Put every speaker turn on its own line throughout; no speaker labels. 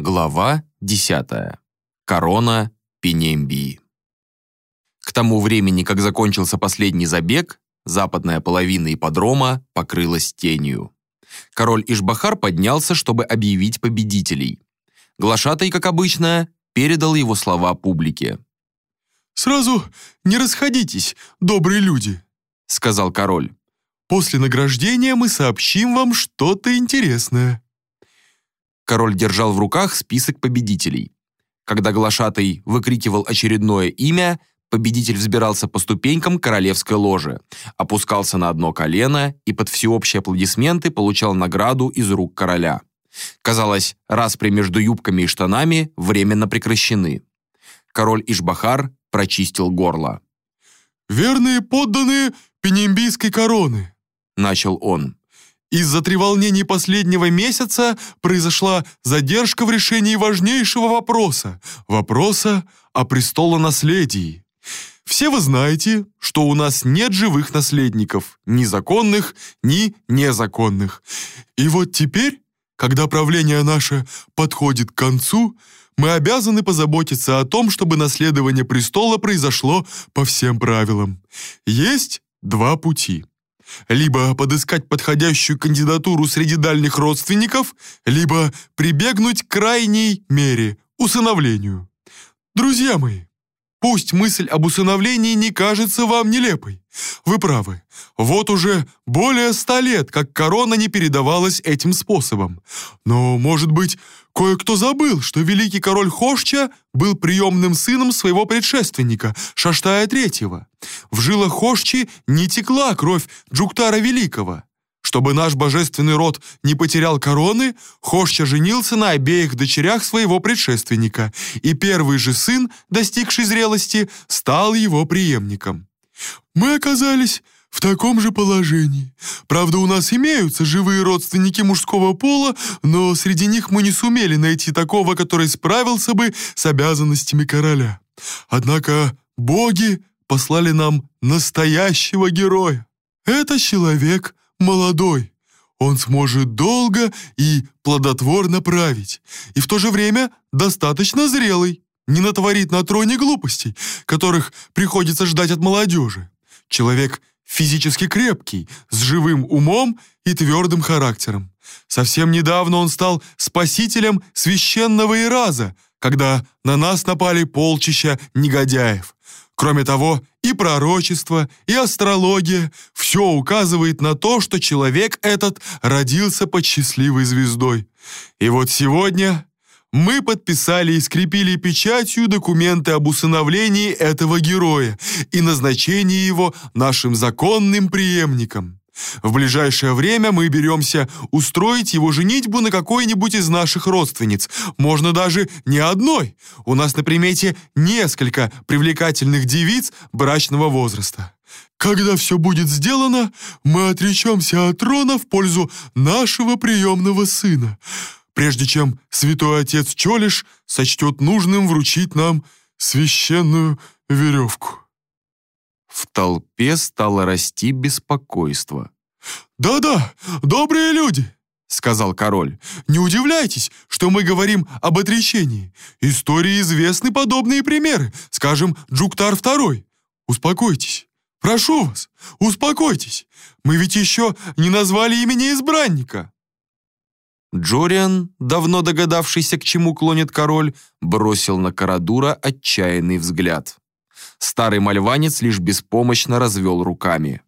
Глава 10. Корона Пенембии. К тому времени, как закончился последний забег, западная половина ипподрома покрылась тенью. Король Ишбахар поднялся, чтобы объявить победителей. Глашатай, как обычно, передал его слова публике.
«Сразу не расходитесь, добрые люди», — сказал король. «После награждения мы сообщим вам что-то интересное».
Король держал в руках список победителей. Когда глашатай выкрикивал очередное имя, победитель взбирался по ступенькам королевской ложи, опускался на одно колено и под всеобщие аплодисменты получал награду из рук короля. Казалось, распри между юбками и штанами временно прекращены. Король Ишбахар прочистил горло.
«Верные подданные Пенембийской короны», — начал он. Из-за треволнений последнего месяца произошла задержка в решении важнейшего вопроса – вопроса о престолонаследии. Все вы знаете, что у нас нет живых наследников, ни законных, ни незаконных. И вот теперь, когда правление наше подходит к концу, мы обязаны позаботиться о том, чтобы наследование престола произошло по всем правилам. Есть два пути – либо подыскать подходящую кандидатуру среди дальних родственников, либо прибегнуть к крайней мере – усыновлению. Друзья мои, пусть мысль об усыновлении не кажется вам нелепой. Вы правы. Вот уже более ста лет, как корона не передавалась этим способом. Но, может быть, Кое-кто забыл, что великий король Хошча был приемным сыном своего предшественника, Шаштая III. В жилах Хошчи не текла кровь Джуктара Великого. Чтобы наш божественный род не потерял короны, Хошча женился на обеих дочерях своего предшественника, и первый же сын, достигший зрелости, стал его преемником. Мы оказались в таком же положении. Правда, у нас имеются живые родственники мужского пола, но среди них мы не сумели найти такого, который справился бы с обязанностями короля. Однако боги послали нам настоящего героя. Это человек молодой. Он сможет долго и плодотворно править, и в то же время достаточно зрелый, не натворит на троне глупостей, которых приходится ждать от молодежи. Человек физически крепкий, с живым умом и твердым характером. Совсем недавно он стал спасителем священного Ираза, когда на нас напали полчища негодяев. Кроме того, и пророчество, и астрология – все указывает на то, что человек этот родился под счастливой звездой. И вот сегодня мы подписали и скрепили печатью документы об усыновлении этого героя и назначении его нашим законным преемником. В ближайшее время мы беремся устроить его женитьбу на какой-нибудь из наших родственниц. Можно даже не одной. У нас на примете несколько привлекательных девиц брачного возраста. Когда все будет сделано, мы отречемся от трона в пользу нашего приемного сына прежде чем святой отец Чолиш сочтет нужным вручить нам священную веревку.
В толпе стало расти беспокойство.
«Да-да, добрые люди!» — сказал король. «Не удивляйтесь, что мы говорим об отречении. Истории известны подобные примеры, скажем, Джуктар II. Успокойтесь, прошу вас, успокойтесь. Мы ведь еще не назвали имени избранника».
Джориан, давно догадавшийся, к чему клонит король, бросил на Карадура отчаянный взгляд. Старый мальванец лишь беспомощно развел руками.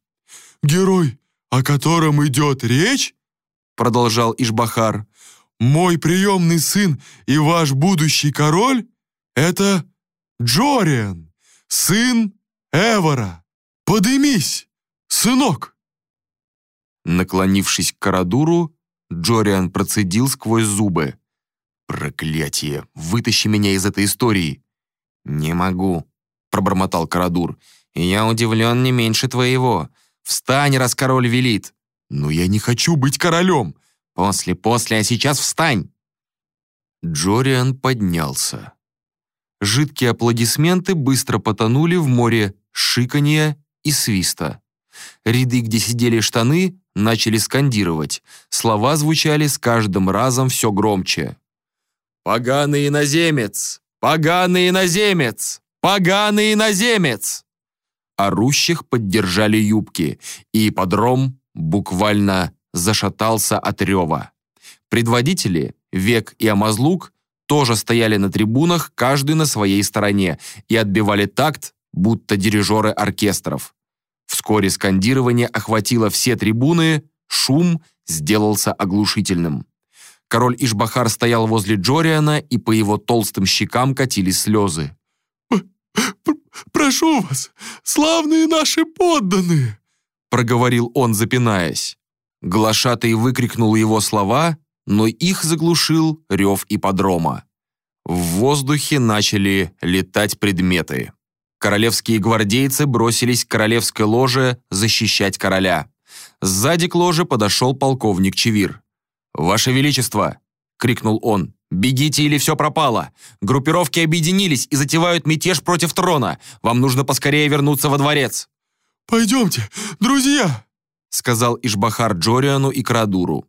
«Герой, о котором идет речь?» продолжал Ишбахар. «Мой приемный сын и ваш будущий король — это Джориан, сын Эвора. Подымись, сынок!»
Наклонившись к Карадуру, Джориан процедил сквозь зубы. «Проклятие! Вытащи меня из этой истории!» «Не могу», — пробормотал Карадур. «Я удивлен не меньше твоего. Встань, раз король велит».
«Но я не хочу быть королем».
«После, после, а сейчас встань!» Джориан поднялся. Жидкие аплодисменты быстро потонули в море шиканья и свиста. Ряды, где сидели штаны, начали скандировать. Слова звучали с каждым разом все громче. «Поганый иноземец! Поганый иноземец! Поганый иноземец!» Орущих поддержали юбки, и подром буквально зашатался от рева. Предводители, Век и Амазлук, тоже стояли на трибунах, каждый на своей стороне, и отбивали такт, будто дирижеры оркестров. Вскоре скандирование охватило все трибуны, шум сделался оглушительным. Король Ишбахар стоял возле Джориана, и по его толстым щекам катились слезы.
«Прошу вас, славные наши подданные!» проговорил он, запинаясь.
Глашатый выкрикнул его слова, но их заглушил рев ипподрома. В воздухе начали летать предметы. Королевские гвардейцы бросились к королевской ложе защищать короля. Сзади к ложе подошел полковник Чевир. «Ваше Величество!» — крикнул он. «Бегите или все пропало! Группировки объединились и затевают мятеж против трона! Вам нужно поскорее вернуться во дворец!»
«Пойдемте, друзья!»
— сказал Ишбахар Джориану и Крадуру.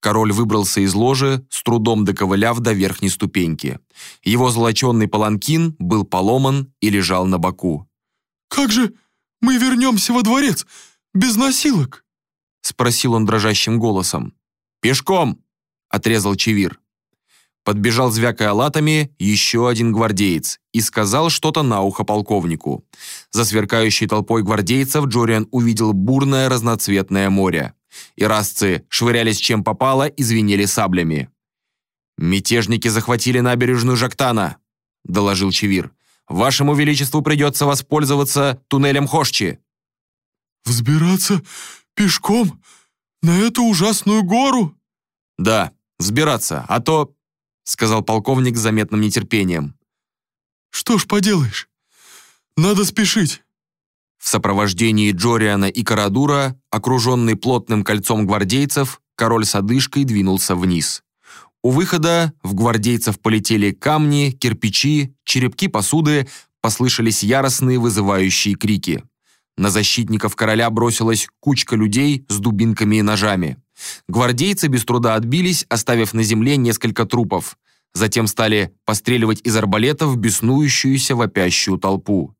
Король выбрался из ложи, с трудом доковыляв до верхней ступеньки. Его золоченный паланкин был поломан и лежал на боку.
«Как же мы вернемся во дворец без носилок?»
— спросил он дрожащим голосом. «Пешком!» — отрезал Чевир. Подбежал, звякая латами, еще один гвардеец и сказал что-то на ухо полковнику. За сверкающей толпой гвардейцев Джориан увидел бурное разноцветное море. Ирасцы швырялись чем попало и звенели саблями. «Мятежники захватили набережную Жактана», — доложил Чевир. «Вашему Величеству придется воспользоваться туннелем Хошчи».
«Взбираться пешком на эту ужасную гору?»
«Да, взбираться, а то — сказал полковник с заметным нетерпением.
«Что ж поделаешь, надо спешить».
В сопровождении Джориана и Карадура, окруженный плотным кольцом гвардейцев, король с одышкой двинулся вниз. У выхода в гвардейцев полетели камни, кирпичи, черепки посуды, послышались яростные вызывающие крики. На защитников короля бросилась кучка людей с дубинками и ножами. Гвардейцы без труда отбились, оставив на земле несколько трупов. Затем стали постреливать из арбалетов беснующуюся вопящую толпу.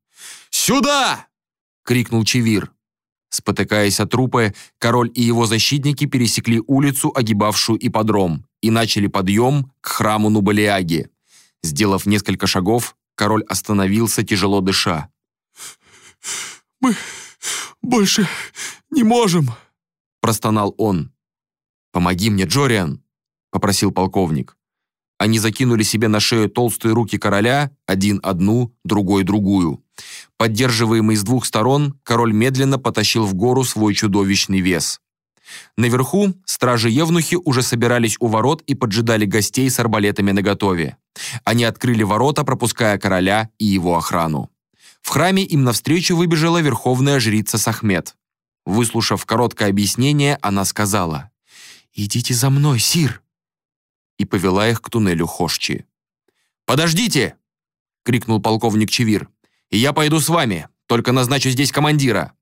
«Сюда!» — крикнул Чевир. Спотыкаясь от трупы, король и его защитники пересекли улицу, огибавшую ипподром, и начали подъем к храму Нубалиаги. Сделав несколько шагов, король остановился, тяжело дыша.
«Мы больше не можем», —
простонал он. «Помоги мне, Джориан!» — попросил полковник. Они закинули себе на шею толстые руки короля, один одну, другой другую. Поддерживаемый с двух сторон, король медленно потащил в гору свой чудовищный вес. Наверху стражи-евнухи уже собирались у ворот и поджидали гостей с арбалетами наготове. Они открыли ворота, пропуская короля и его охрану. В храме им навстречу выбежала верховная жрица Сахмет. Выслушав короткое объяснение, она сказала, «Идите за мной, сир!» и повела их к туннелю Хошчи. «Подождите!» — крикнул полковник Чевир. «Я пойду с вами, только назначу здесь командира».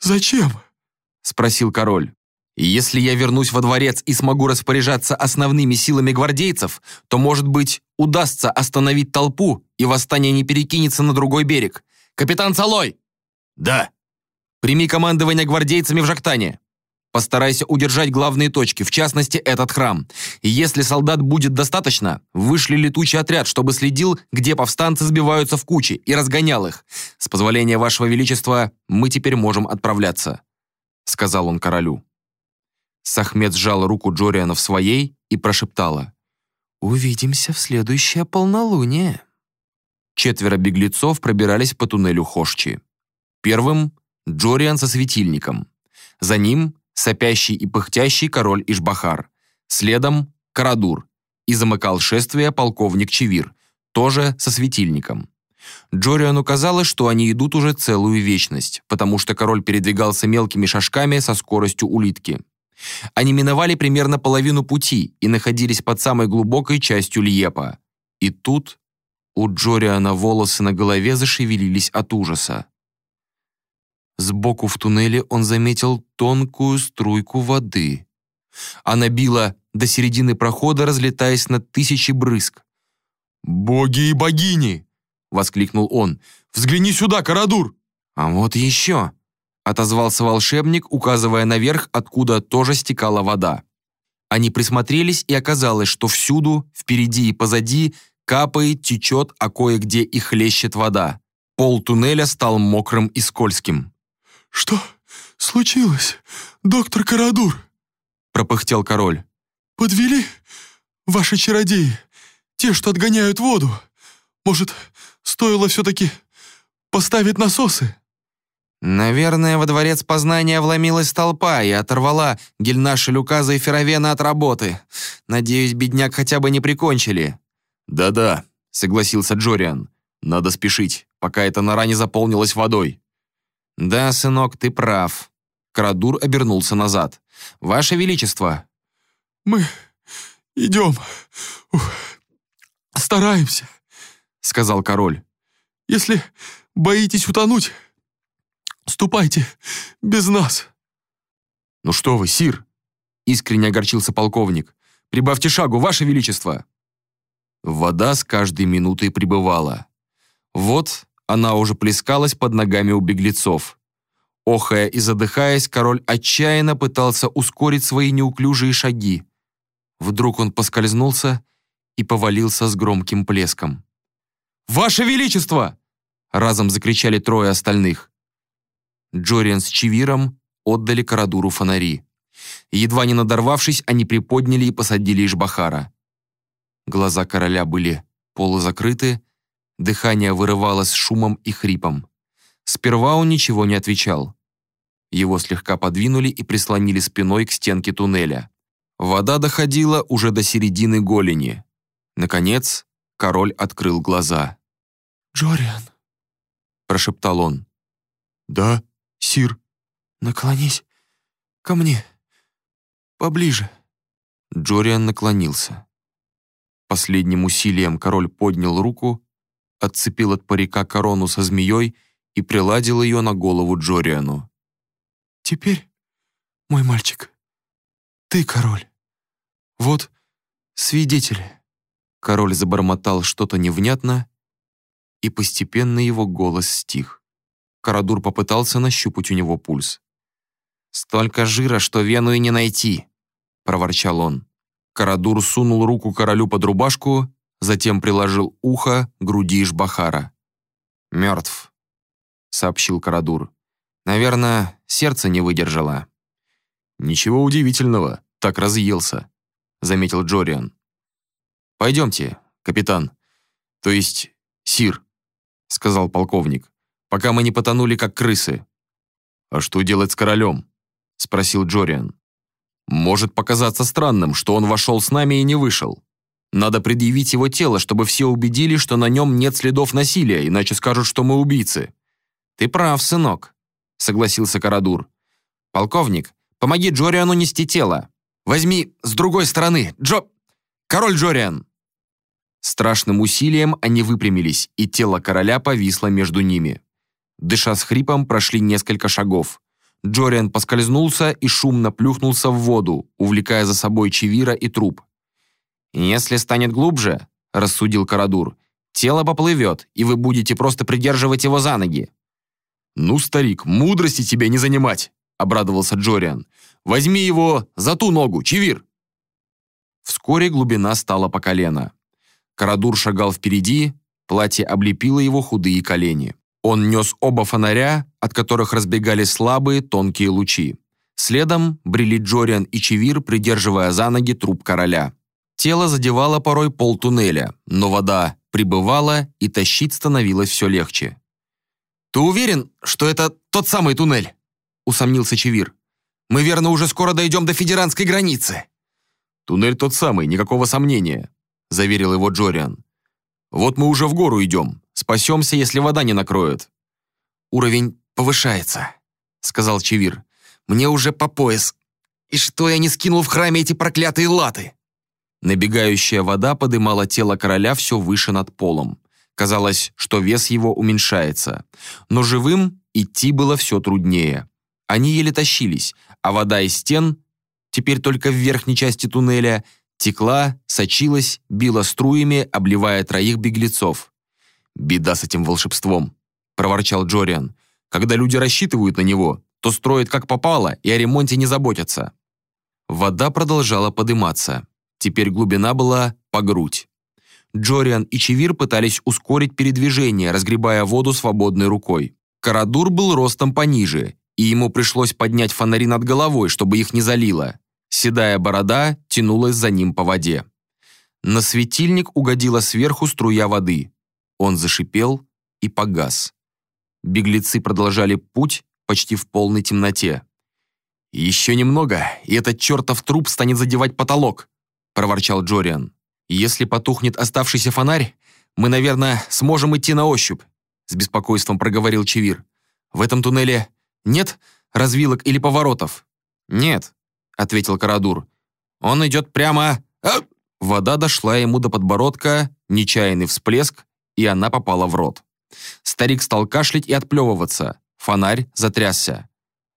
«Зачем?»
— спросил король. «Если я вернусь во дворец и смогу распоряжаться основными силами гвардейцев, то, может быть, удастся остановить толпу, и восстание не перекинется на другой берег. Капитан Салой!» «Да!» «Прими командование гвардейцами в Жактане. Постарайся удержать главные точки, в частности, этот храм. Если солдат будет достаточно, вышли летучий отряд, чтобы следил, где повстанцы сбиваются в кучи, и разгонял их. С позволения вашего величества, мы теперь можем отправляться», — сказал он королю. Сахмед сжала руку Джориана в своей и прошептала. «Увидимся в следующее полнолуние». Четверо беглецов пробирались по туннелю Хошчи. Первым — Джориан со светильником. За ним сопящий и пыхтящий король Ишбахар. Следом – Карадур. И замыкал шествие полковник Чевир, тоже со светильником. Джориану казалось, что они идут уже целую вечность, потому что король передвигался мелкими шажками со скоростью улитки. Они миновали примерно половину пути и находились под самой глубокой частью Льепа. И тут у Джориана волосы на голове зашевелились от ужаса. Сбоку в туннеле он заметил тонкую струйку воды. Она била до середины прохода, разлетаясь на тысячи брызг.
«Боги и богини!» — воскликнул он. «Взгляни сюда, Карадур!»
«А вот еще!» — отозвался волшебник, указывая наверх, откуда тоже стекала вода. Они присмотрелись, и оказалось, что всюду, впереди и позади, капает, течет, а кое-где и хлещет вода. Пол туннеля стал мокрым и скользким.
«Что случилось, доктор Карадур?» — пропыхтел король. «Подвели ваши чародеи, те, что отгоняют воду. Может, стоило все-таки поставить насосы?»
Наверное, во дворец познания вломилась толпа и оторвала Гельнаша Люказа и Феровена от работы. Надеюсь, бедняк хотя бы не прикончили.
«Да-да», — согласился Джориан. «Надо спешить, пока эта нора не заполнилась водой».
«Да, сынок, ты прав». Карадур обернулся назад. «Ваше Величество!»
«Мы идем. Ух, стараемся», — сказал король. «Если боитесь утонуть, ступайте без нас».
«Ну что вы, сир?» — искренне огорчился полковник. «Прибавьте шагу, Ваше Величество!» Вода с каждой минутой прибывала. Вот она уже плескалась под ногами у беглецов. Охая и задыхаясь, король отчаянно пытался ускорить свои неуклюжие шаги. Вдруг он поскользнулся и повалился с громким плеском. «Ваше Величество!» разом закричали трое остальных. Джориан с Чевиром отдали Карадуру фонари. Едва не надорвавшись, они приподняли и посадили Ишбахара. Глаза короля были полузакрыты, дыхание вырывалось шумом и хрипом. Сперва он ничего не отвечал. Его слегка подвинули и прислонили спиной к стенке туннеля. Вода доходила уже до середины голени. Наконец, король открыл глаза.
«Джориан», — прошептал он.
«Да, сир».
«Наклонись ко мне. Поближе».
Джориан наклонился. Последним усилием король поднял руку, отцепил от парика корону со змеей и приладил ее на голову Джориану.
«Теперь, мой мальчик, ты король. Вот свидетели».
Король забормотал что-то невнятно, и постепенно его голос стих. Карадур попытался нащупать у него пульс. «Столько жира, что вену и не найти», — проворчал он. Карадур сунул руку королю под рубашку, затем приложил ухо к груди Ишбахара. «Мертв», — сообщил Карадур. «Наверное, сердце не выдержало».
«Ничего удивительного, так разъелся», — заметил Джориан.
«Пойдемте, капитан. То есть, сир», — сказал полковник, «пока мы не потонули, как крысы».
«А что делать с королем?» — спросил Джориан.
Может показаться странным, что он вошел с нами и не вышел. Надо предъявить его тело, чтобы все убедили, что на нем нет следов насилия, иначе скажут, что мы убийцы». «Ты прав, сынок», — согласился Карадур. «Полковник, помоги Джориану нести тело. Возьми с другой стороны, Джо... Король Джориан!» Страшным усилием они выпрямились, и тело короля повисло между ними. Дыша с хрипом, прошли несколько шагов. Джориан поскользнулся и шумно плюхнулся в воду, увлекая за собой Чевира и труп. «Если станет глубже», — рассудил Карадур, «тело поплывет, и вы будете просто придерживать его за ноги».
«Ну, старик, мудрости тебе не занимать», — обрадовался Джориан. «Возьми его за ту ногу, Чевир».
Вскоре глубина стала по колено. Карадур шагал впереди, платье облепило его худые колени. Он нес оба фонаря, от которых разбегались слабые тонкие лучи. Следом брели Джориан и Чевир, придерживая за ноги труп короля. Тело задевало порой пол туннеля, но вода прибывала, и тащить становилось все легче. «Ты уверен, что это тот самый туннель?» – усомнился Чевир. «Мы, верно, уже скоро дойдем до федеранской границы».
«Туннель тот самый, никакого сомнения», – заверил его Джориан. «Вот мы уже в гору идем. Спасемся, если вода не накроет».
«Уровень повышается», — сказал Чевир. «Мне уже по пояс. И что я не скинул в храме эти проклятые латы?» Набегающая вода подымала тело короля все выше над полом. Казалось, что вес его уменьшается. Но живым идти было все труднее. Они еле тащились, а вода из стен теперь только в верхней части туннеля, текла, сочилась, била струями, обливая троих беглецов. «Беда с этим волшебством», — проворчал Джориан. «Когда люди рассчитывают на него, то строят как попало и о ремонте не заботятся». Вода продолжала подниматься. Теперь глубина была по грудь. Джориан и Чевир пытались ускорить передвижение, разгребая воду свободной рукой. Карадур был ростом пониже, и ему пришлось поднять фонари над головой, чтобы их не залило. Седая борода тянулась за ним по воде. На светильник угодила сверху струя воды. Он зашипел и погас. Беглецы продолжали путь почти в полной темноте. «Еще немного, и этот чертов труп станет задевать потолок», — проворчал Джориан. «Если потухнет оставшийся фонарь, мы, наверное, сможем идти на ощупь», — с беспокойством проговорил Чевир. «В этом туннеле нет развилок или поворотов?» «Нет», — ответил Карадур. «Он идет прямо...» а! Вода дошла ему до подбородка, нечаянный всплеск, и она попала в рот. Старик стал кашлять и отплевываться. Фонарь затрясся.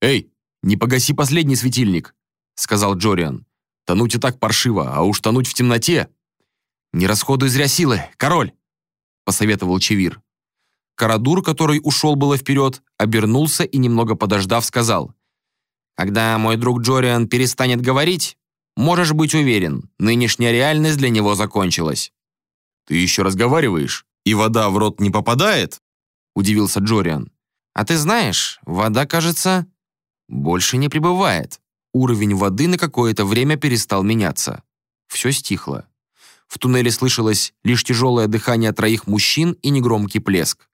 «Эй, не погаси последний светильник», — сказал Джориан. «Тонуть и так паршиво, а уж тонуть в темноте». «Не расходуй зря силы, король», — посоветовал Чевир. Карадур, который ушел было вперед, обернулся и, немного подождав, сказал. «Когда мой друг Джориан перестанет говорить, можешь быть уверен, нынешняя реальность для него закончилась».
«Ты еще разговариваешь, и вода в рот не попадает?» — удивился Джориан.
А ты знаешь, вода, кажется, больше не прибывает. Уровень воды на какое-то время перестал меняться. Все стихло. В туннеле слышалось лишь тяжелое дыхание троих мужчин и негромкий плеск.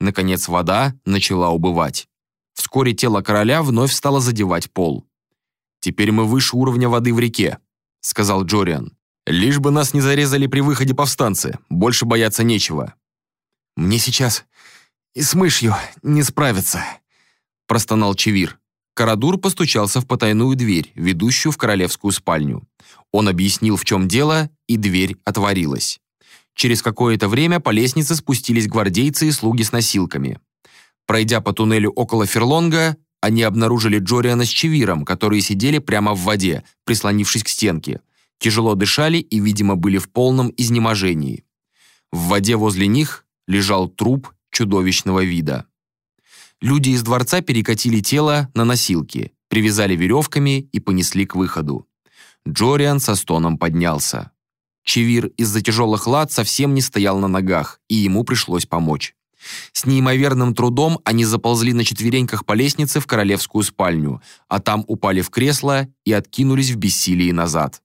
Наконец вода начала убывать. Вскоре тело короля вновь стало задевать пол. «Теперь мы выше уровня воды в реке», — сказал Джориан. «Лишь бы нас не зарезали при выходе повстанцы, больше бояться нечего». «Мне сейчас и с мышью не справиться», — простонал Чевир. Карадур постучался в потайную дверь, ведущую в королевскую спальню. Он объяснил, в чем дело, и дверь отворилась. Через какое-то время по лестнице спустились гвардейцы и слуги с носилками. Пройдя по туннелю около Ферлонга, они обнаружили Джориана с Чевиром, которые сидели прямо в воде, прислонившись к стенке. Тяжело дышали и, видимо, были в полном изнеможении. В воде возле них лежал труп чудовищного вида. Люди из дворца перекатили тело на носилки, привязали веревками и понесли к выходу. Джориан со стоном поднялся. Чевир из-за тяжелых лад совсем не стоял на ногах, и ему пришлось помочь. С неимоверным трудом они заползли на четвереньках по лестнице в королевскую спальню, а там упали в кресло и откинулись в бессилии назад.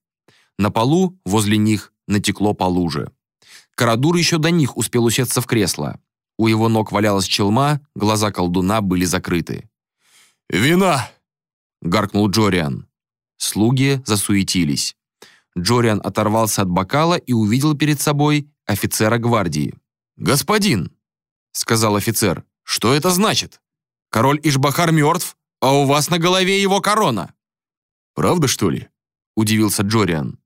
На полу, возле них, натекло по луже. Карадур еще до них успел усеться в кресло. У его ног валялась челма, глаза колдуна были закрыты.
«Вина!» — гаркнул Джориан.
Слуги засуетились. Джориан оторвался от бокала и увидел перед собой офицера гвардии.
«Господин!» — сказал офицер. «Что это значит? Король Ишбахар мертв, а у вас на голове его корона!» «Правда, что ли?» — удивился Джориан.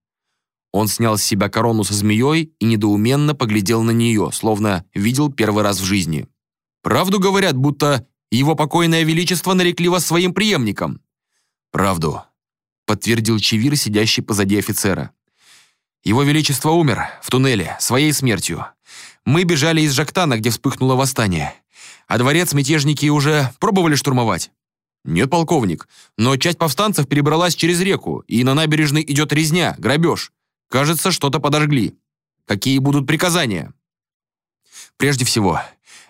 Он снял с себя корону со змеей и недоуменно поглядел на нее, словно видел первый раз в жизни. «Правду говорят, будто его покойное величество нарекли вас своим преемником?»
«Правду», — подтвердил Чевир, сидящий позади офицера.
«Его величество умер в туннеле, своей смертью. Мы бежали из Жактана, где вспыхнуло восстание. А дворец мятежники уже пробовали штурмовать?» «Нет, полковник, но часть повстанцев перебралась через реку, и на набережной идет резня, грабеж. Кажется, что-то подожгли. Какие будут приказания? Прежде всего,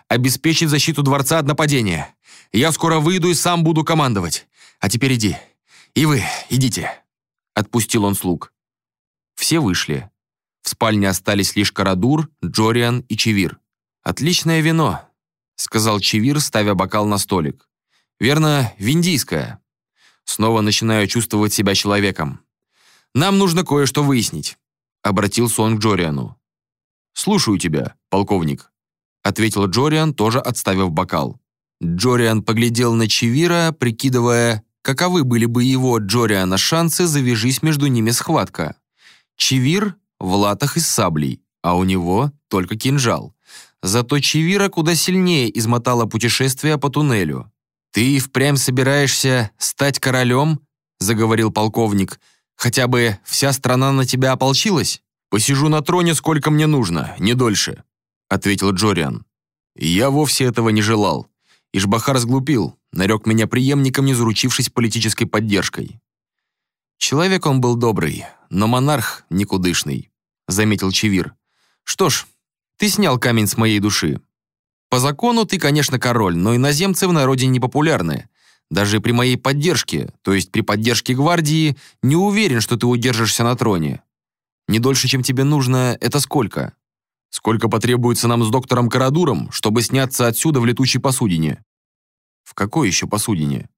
обеспечить защиту дворца от нападения. Я скоро выйду и сам буду командовать. А теперь иди. И вы, идите. Отпустил он слуг. Все вышли. В спальне остались лишь Карадур, Джориан и Чевир. «Отличное вино», — сказал Чевир, ставя бокал на столик. «Верно, виндийское. Снова начинаю чувствовать себя человеком. Нам нужно кое-что выяснить», — обратился он к Джориану. «Слушаю тебя, полковник», — ответил Джориан, тоже отставив бокал. Джориан поглядел на Чевира, прикидывая, каковы были бы его, Джориана, шансы, завяжись между ними схватка. Чевир в латах и саблей, а у него только кинжал. Зато Чевира куда сильнее измотало путешествие по туннелю. «Ты впрямь собираешься стать королем?» заговорил полковник, хотя бы вся страна на тебя ополчилась? Посижу на троне, сколько мне нужно, не дольше, ответил Джориан. Я вовсе этого не желал. Ишбахар сглупил, нарек меня преемником, не заручившись политической поддержкой. Человек он был добрый, но монарх никудышный, заметил Чевир. Что ж, ты снял камень с моей души. По закону ты, конечно, король, но иноземцы в народе не популярны. Даже при моей поддержке, то есть при поддержке гвардии, не уверен, что ты удержишься на троне. Не дольше, чем тебе нужно, это сколько? Сколько потребуется нам с доктором Карадуром, чтобы сняться отсюда в летучей посудине? В какой еще посудине?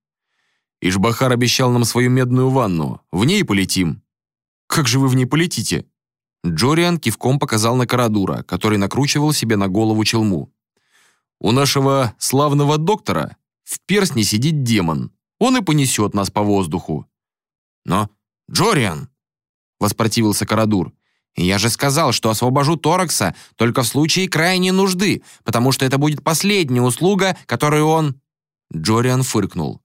Ишбахар обещал нам свою медную ванну. В ней полетим. Как же вы в ней полетите? Джориан кивком показал на Карадура, который накручивал себе на голову челму. У нашего славного доктора в перстне сидит демон. Он и понесет нас по воздуху. Но, Джориан, воспротивился Карадур, я же сказал, что освобожу Торакса только в случае крайней нужды, потому что это будет последняя услуга, которую он...» Джориан фыркнул.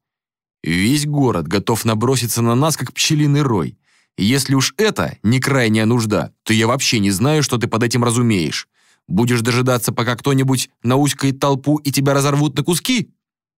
«Весь город готов наброситься на нас, как пчелиный рой. если уж это не крайняя нужда, то я вообще не знаю, что ты под этим разумеешь. Будешь дожидаться, пока кто-нибудь науськает толпу и тебя разорвут на куски?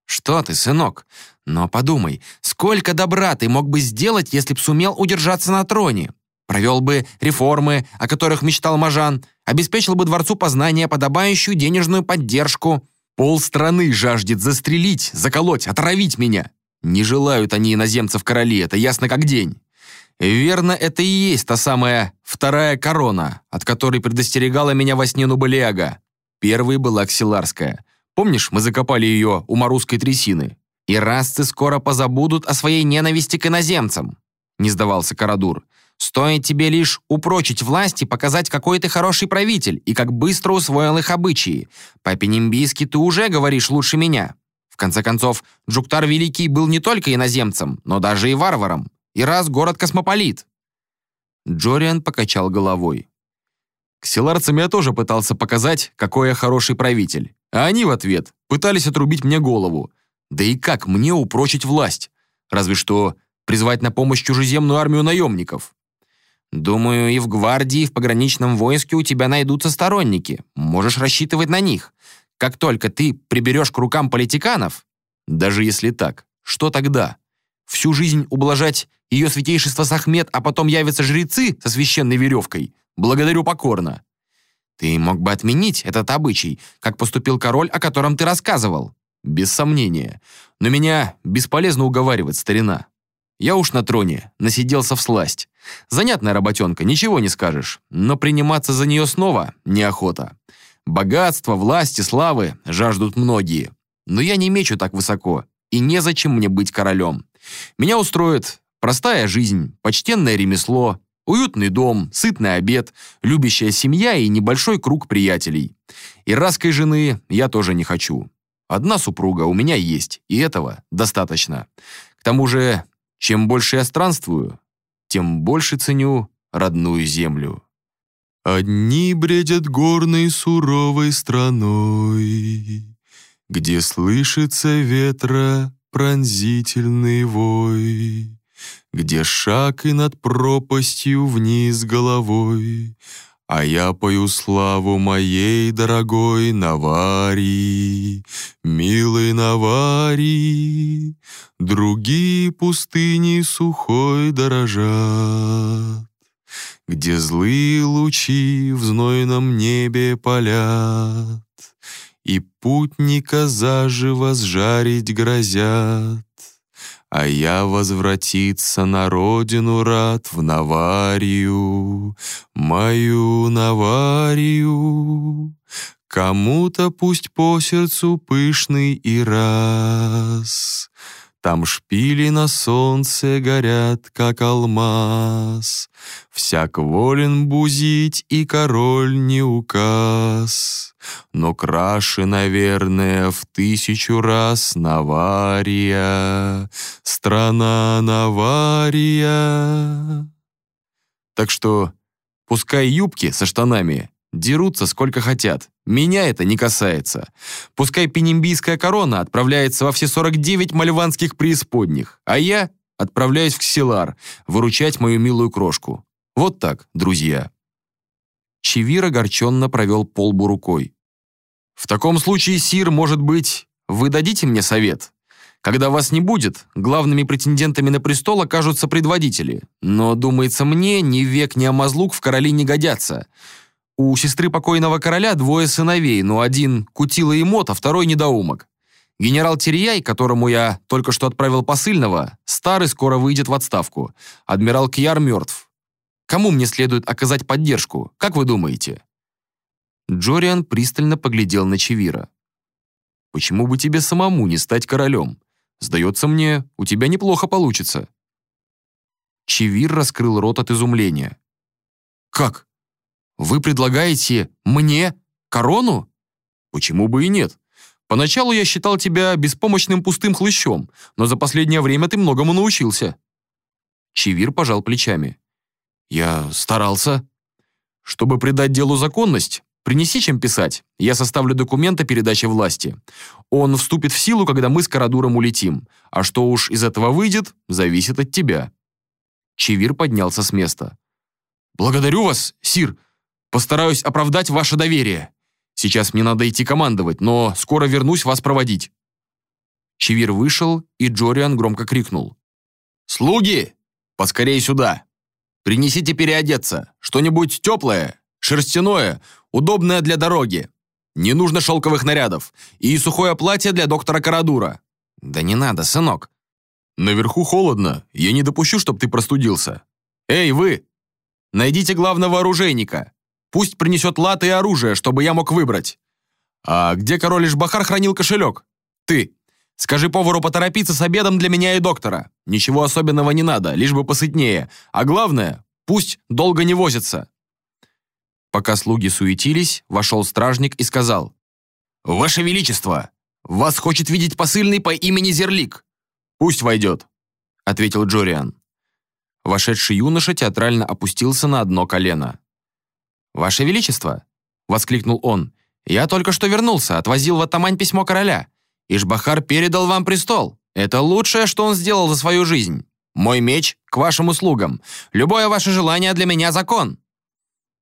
Что ты, сынок? Но подумай, сколько добра ты мог бы сделать, если б сумел удержаться на троне? Провел бы реформы, о которых мечтал Мажан, обеспечил бы дворцу познания подобающую денежную поддержку. Пол страны жаждет застрелить, заколоть, отравить меня. Не желают они иноземцев короли, это ясно как день. Верно, это и есть та самая вторая корона, от которой предостерегала меня во сне Нубалиага. Первой была Ксиларская. Помнишь, мы закопали ее у Марусской трясины? И расцы скоро позабудут о своей ненависти к иноземцам, не сдавался Карадур. Стоит тебе лишь упрочить власть и показать, какой ты хороший правитель и как быстро усвоил их обычаи. По-пенембийски ты уже говоришь лучше меня. В конце концов, Джуктар Великий был не только иноземцем, но даже и варваром. И раз город космополит». Джориан покачал головой. Ксиларцам я тоже пытался показать, какой я хороший правитель. А они в ответ пытались отрубить мне голову. Да и как мне упрочить власть? Разве что призвать на помощь чужеземную армию наемников. Думаю, и в гвардии, и в пограничном войске у тебя найдутся сторонники. Можешь рассчитывать на них. Как только ты приберешь к рукам политиканов... Даже если так, что тогда? Всю жизнь ублажать ее святейшество Сахмет, а потом явятся жрецы со священной веревкой. Благодарю покорно. Ты мог бы отменить этот обычай, как поступил король, о котором ты рассказывал. Без сомнения. Но меня бесполезно уговаривать, старина. Я уж на троне, насиделся в сласть. Занятная работенка, ничего не скажешь. Но приниматься за нее снова неохота. Богатство, власти, славы жаждут многие. Но я не мечу так высоко, и незачем мне быть королем. Меня устроит Простая жизнь, почтенное ремесло, уютный дом, сытный обед, любящая семья и небольшой круг приятелей. И раской жены я тоже не хочу. Одна супруга у меня есть, и этого достаточно. К тому же, чем больше я странствую, тем больше ценю родную землю.
Одни бредят горной суровой страной, Где слышится ветра пронзительный вой где шаг и над пропастью вниз головой, а я пою славу моей дорогой Наварии, милой Наварии. Другие пустыни сухой дорожат, где злые лучи в знойном небе палят, и путника заживо сжарить грозят. А я возвратиться на родину рад в Наварию, мою Наварию. Кому-то пусть по сердцу пышный и раз. Там шпили на солнце горят, как алмаз. Всяк волен бузить, и король не указ. Но краше, наверное, в тысячу раз Навария, страна Навария.
Так что пускай юбки со штанами дерутся сколько хотят. Меня это не касается. Пускай пенембийская корона отправляется во все 49 мальванских преисподних, а я отправляюсь в Ксилар, выручать мою милую крошку. Вот так, друзья». Чевир огорченно провел полбу рукой. «В таком случае, Сир, может быть, вы дадите мне совет? Когда вас не будет, главными претендентами на престол окажутся предводители. Но, думается мне, ни век, ни Амазлук в короли не годятся. У сестры покойного короля двое сыновей, но один – Кутила и Мот, а второй – недоумок. Генерал Терьяй, которому я только что отправил посыльного, старый скоро выйдет в отставку. Адмирал Кьяр мертв. Кому мне следует оказать поддержку? Как вы думаете?» Джориан пристально поглядел на Чевира. «Почему бы тебе самому не стать королем? Сдается мне, у тебя неплохо получится». Чевир раскрыл рот от изумления. «Как? Вы предлагаете мне корону? Почему бы и нет? Поначалу я считал тебя беспомощным пустым хлыщом, но за последнее время ты многому научился». Чевир пожал плечами. «Я старался. Чтобы придать делу законность, принеси чем писать. Я составлю документ о передаче власти. Он вступит в силу, когда мы с Карадуром улетим. А что уж из этого выйдет, зависит от тебя». Чевир поднялся с места. «Благодарю вас, Сир. Постараюсь оправдать ваше доверие. Сейчас мне надо идти командовать, но скоро вернусь вас проводить». Чевир вышел, и Джориан громко крикнул. «Слуги, поскорей сюда!» Принесите переодеться. Что-нибудь теплое, шерстяное, удобное для дороги. Не нужно шелковых нарядов. И сухое платье для доктора Карадура». «Да не надо, сынок». «Наверху холодно. Я не допущу, чтобы ты простудился. Эй, вы! Найдите главного оружейника. Пусть принесет латы и оружие, чтобы я мог выбрать. А где король Ишбахар хранил кошелек? Ты. Скажи повару поторопиться с обедом для меня и доктора. Ничего особенного не надо, лишь бы посытнее. А главное, пусть долго не возится». Пока слуги суетились, вошел стражник и сказал. «Ваше Величество, вас хочет видеть посыльный по имени Зерлик». «Пусть войдет», — ответил Джориан. Вошедший юноша театрально опустился на одно колено. «Ваше Величество!» — воскликнул он. «Я только что вернулся, отвозил в Атамань письмо короля. Ишбахар передал вам престол. Это лучшее, что он сделал за свою жизнь. Мой меч к вашим услугам. Любое ваше желание для меня закон».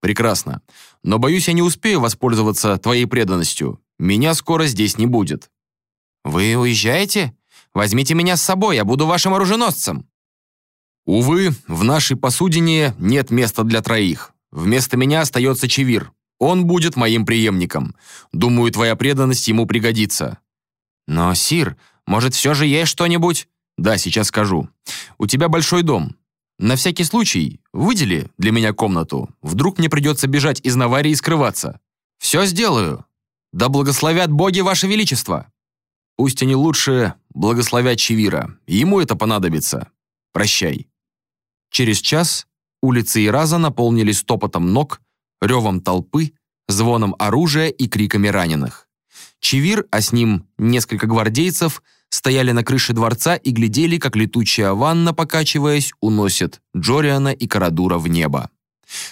«Прекрасно. Но, боюсь, я не успею воспользоваться твоей преданностью. Меня скоро здесь не будет». «Вы уезжаете? Возьмите меня с собой, я буду вашим оруженосцем». «Увы, в нашей посудине нет места для троих. Вместо меня остается Чевир. Он будет моим преемником. Думаю, твоя преданность ему пригодится. «Но, Сир, может, все же есть что-нибудь?» «Да, сейчас скажу. У тебя большой дом. На всякий случай выдели для меня комнату. Вдруг мне придется бежать из Наварии и скрываться. Все сделаю. Да благословят боги ваше величество!» Пусть они лучше благословят Чевира. Ему это понадобится. Прощай. Через час улицы Ираза наполнились топотом ног, ревом толпы, звоном оружия и криками раненых. Чевир, а с ним несколько гвардейцев, стояли на крыше дворца и глядели, как летучая ванна, покачиваясь, уносит Джориана и Карадура в небо.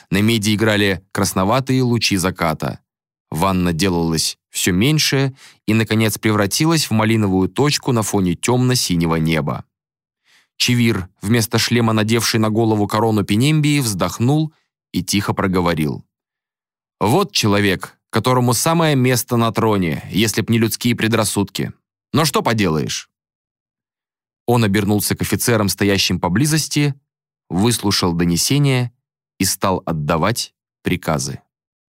На меди играли красноватые лучи заката. Ванна делалась все меньше и, наконец, превратилась в малиновую точку на фоне темно-синего неба. Чевир, вместо шлема надевший на голову корону Пенембии, вздохнул и тихо проговорил. «Вот человек, которому самое место на троне, если б не людские предрассудки. Но что поделаешь?» Он обернулся к офицерам, стоящим поблизости, выслушал донесение и стал отдавать приказы.